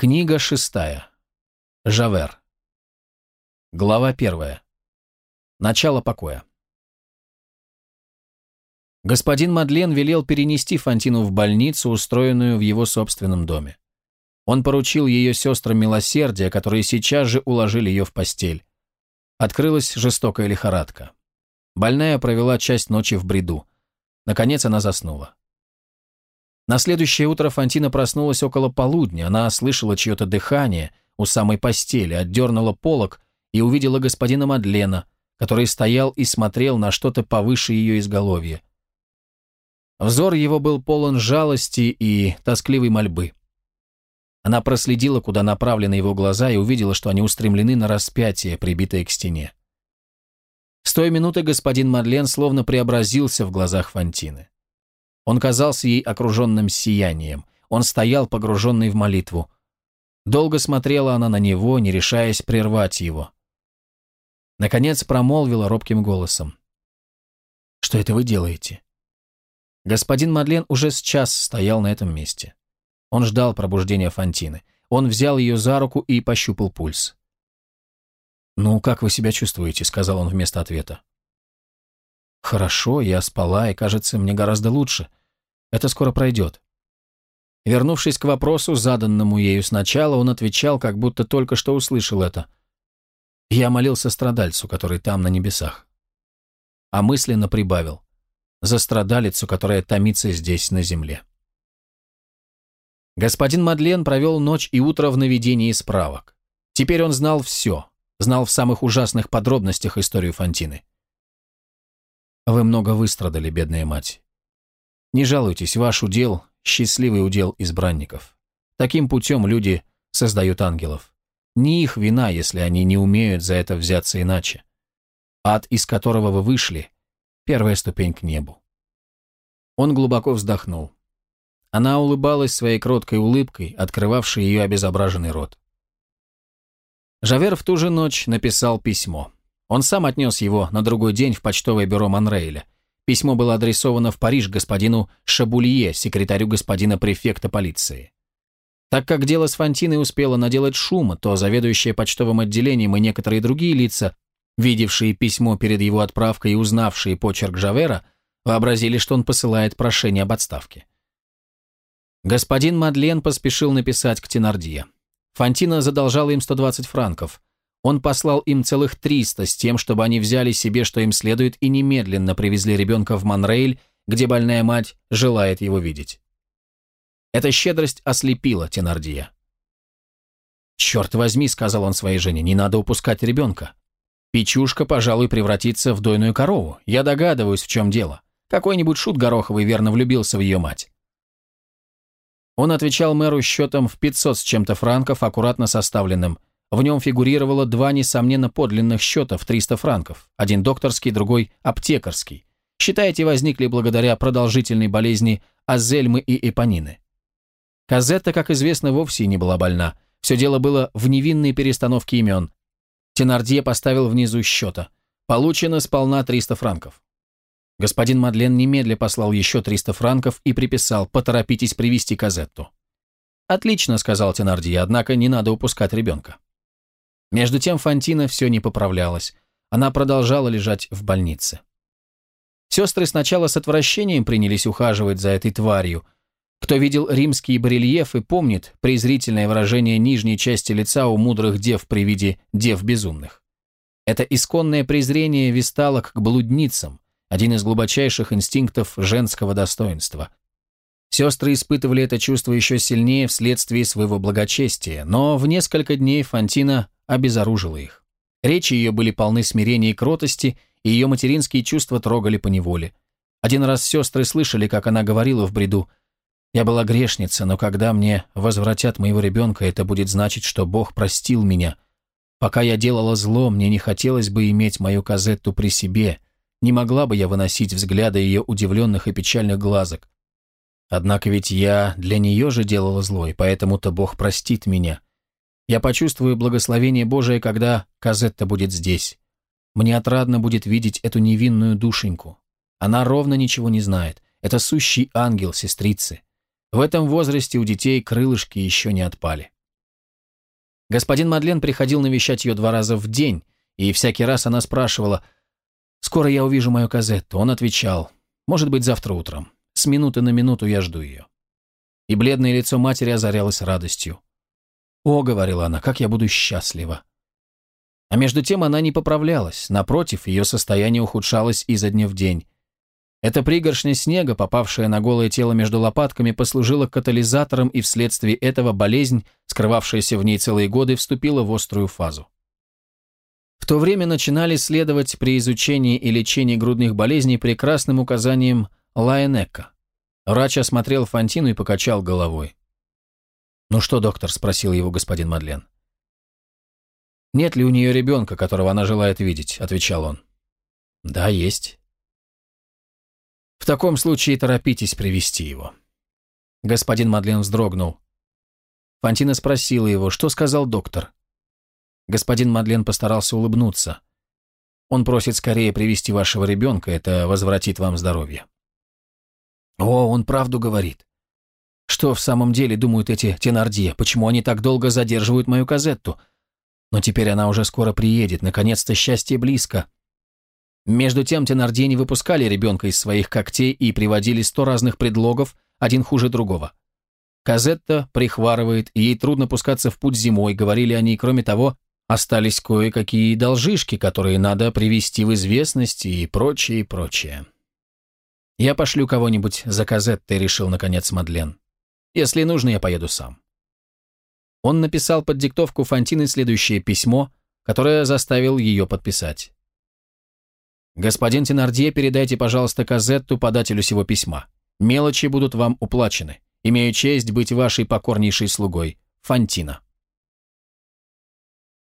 Книга шестая. Жавер. Глава первая. Начало покоя. Господин Мадлен велел перенести Фантину в больницу, устроенную в его собственном доме. Он поручил ее сестрам милосердия, которые сейчас же уложили ее в постель. Открылась жестокая лихорадка. Больная провела часть ночи в бреду. Наконец она заснула. На следующее утро Фантина проснулась около полудня. Она слышала чье-то дыхание у самой постели, отдернула полог и увидела господина Мадлена, который стоял и смотрел на что-то повыше ее изголовья. Взор его был полон жалости и тоскливой мольбы. Она проследила, куда направлены его глаза, и увидела, что они устремлены на распятие, прибитое к стене. С той минуты господин Мадлен словно преобразился в глазах Фантины. Он казался ей окруженным сиянием. Он стоял, погруженный в молитву. Долго смотрела она на него, не решаясь прервать его. Наконец промолвила робким голосом. «Что это вы делаете?» Господин Мадлен уже с час стоял на этом месте. Он ждал пробуждения Фантины. Он взял ее за руку и пощупал пульс. «Ну, как вы себя чувствуете?» — сказал он вместо ответа. «Хорошо, я спала, и, кажется, мне гораздо лучше. Это скоро пройдет. Вернувшись к вопросу, заданному ею сначала, он отвечал, как будто только что услышал это. Я молился страдальцу, который там, на небесах. А мысленно прибавил. За страдалицу, которая томится здесь, на земле. Господин Мадлен провел ночь и утро в наведении справок. Теперь он знал все, знал в самых ужасных подробностях историю Фантины. «Вы много выстрадали, бедная мать. Не жалуйтесь, ваш удел – счастливый удел избранников. Таким путем люди создают ангелов. Не их вина, если они не умеют за это взяться иначе. Ад, из которого вы вышли – первая ступень к небу. Он глубоко вздохнул. Она улыбалась своей кроткой улыбкой, открывавшей ее обезображенный рот. Жавер в ту же ночь написал письмо. Он сам отнес его на другой день в почтовое бюро Монрейля – Письмо было адресовано в Париж господину Шабулье, секретарю господина префекта полиции. Так как дело с Фантиной успело наделать шума, то заведующая почтовым отделением и некоторые другие лица, видевшие письмо перед его отправкой и узнавшие почерк Жавера, вообразили, что он посылает прошение об отставке. Господин Мадлен поспешил написать к Тенардье. Фантина задолжала им 120 франков. Он послал им целых 300 с тем, чтобы они взяли себе, что им следует, и немедленно привезли ребенка в Монрейль, где больная мать желает его видеть. Эта щедрость ослепила Тенардия. «Черт возьми», — сказал он своей жене, — «не надо упускать ребенка. Печушка, пожалуй, превратится в дойную корову. Я догадываюсь, в чем дело. Какой-нибудь шут Гороховый верно влюбился в ее мать». Он отвечал мэру счетом в 500 с чем-то франков, аккуратно составленным. В нем фигурировало два, несомненно, подлинных счета в 300 франков, один докторский, другой аптекарский. Считайте, возникли благодаря продолжительной болезни азельмы и эпонины. Казетта, как известно, вовсе не была больна. Все дело было в невинной перестановке имен. Тенардье поставил внизу счета. Получено сполна 300 франков. Господин Мадлен немедля послал еще 300 франков и приписал «поторопитесь привести Казетту». «Отлично», — сказал Тенардье, — «однако не надо упускать ребенка». Между тем Фантина все не поправлялась. Она продолжала лежать в больнице. Сестры сначала с отвращением принялись ухаживать за этой тварью. Кто видел римские барельефы, помнит презрительное выражение нижней части лица у мудрых дев при виде дев безумных. Это исконное презрение висталок к блудницам, один из глубочайших инстинктов женского достоинства. Сестры испытывали это чувство еще сильнее вследствие своего благочестия, но в несколько дней Фантина обезоружила их. Речи ее были полны смирения и кротости, и ее материнские чувства трогали по неволе. Один раз сестры слышали, как она говорила в бреду, «Я была грешница, но когда мне возвратят моего ребенка, это будет значить, что Бог простил меня. Пока я делала зло, мне не хотелось бы иметь мою Казетту при себе, не могла бы я выносить взгляды ее удивленных и печальных глазок. Однако ведь я для нее же делала зло, и поэтому-то Бог простит меня. Я почувствую благословение Божие, когда Казетта будет здесь. Мне отрадно будет видеть эту невинную душеньку. Она ровно ничего не знает. Это сущий ангел сестрицы. В этом возрасте у детей крылышки еще не отпали. Господин Мадлен приходил навещать ее два раза в день, и всякий раз она спрашивала, «Скоро я увижу мою казетту». Он отвечал, «Может быть, завтра утром. С минуты на минуту я жду ее». И бледное лицо матери озарялось радостью. «О», — говорила она, — «как я буду счастлива». А между тем она не поправлялась, напротив, ее состояние ухудшалось изо дня в день. Эта пригоршня снега, попавшая на голое тело между лопатками, послужила катализатором, и вследствие этого болезнь, скрывавшаяся в ней целые годы, вступила в острую фазу. В то время начинали следовать при изучении и лечении грудных болезней прекрасным указаниям Лайенека. Врач осмотрел Фантину и покачал головой. «Ну что, доктор?» – спросил его господин Мадлен. «Нет ли у нее ребенка, которого она желает видеть?» – отвечал он. «Да, есть». «В таком случае торопитесь привести его». Господин Мадлен вздрогнул. Фантина спросила его, что сказал доктор. Господин Мадлен постарался улыбнуться. Он просит скорее привести вашего ребенка, это возвратит вам здоровье. О, он правду говорит. Что в самом деле думают эти тенардье? Почему они так долго задерживают мою казетту? Но теперь она уже скоро приедет, наконец-то счастье близко. Между тем Тенардье не выпускали ребенка из своих когтей и приводили сто разных предлогов, один хуже другого. Казетта прихварывает, ей трудно пускаться в путь зимой, говорили они, кроме того, остались кое-какие должишки, которые надо привести в известность и прочее, и прочее. «Я пошлю кого-нибудь за Казеттой», — решил, наконец, Мадлен. «Если нужно, я поеду сам». Он написал под диктовку Фантины следующее письмо, которое заставил ее подписать. «Господин Тенардье, передайте, пожалуйста, Казетту подателю сего письма. Мелочи будут вам уплачены. Имею честь быть вашей покорнейшей слугой. Фантина».